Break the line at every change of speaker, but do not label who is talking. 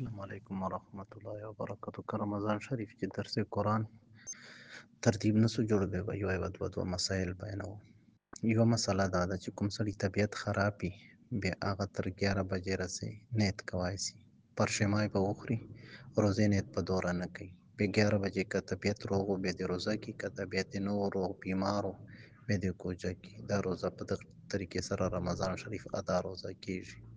السلام علیکم ورحمۃ اللہ وبرکاتہ۔ کا رمضان شریف کے درس قرآن ترتیب نسو جوړ به به یو ود ود و مسائل بیانو یو مسله دا چې کوم سړی طبیعت خرابی، بے بیا هغه تر 11 بجې رسي نیت کوای شي پر شمائے به وخوري روزے نیت په دوره نه کوي بیا 11 بجې کا طبیعت روغ و بیا د روزه کې کا طبیعت نو روغ، بیمار ہو بیا د کوجه کې دا روزه په دغه طریقې سره رمضان شریف ادا روزه کیږي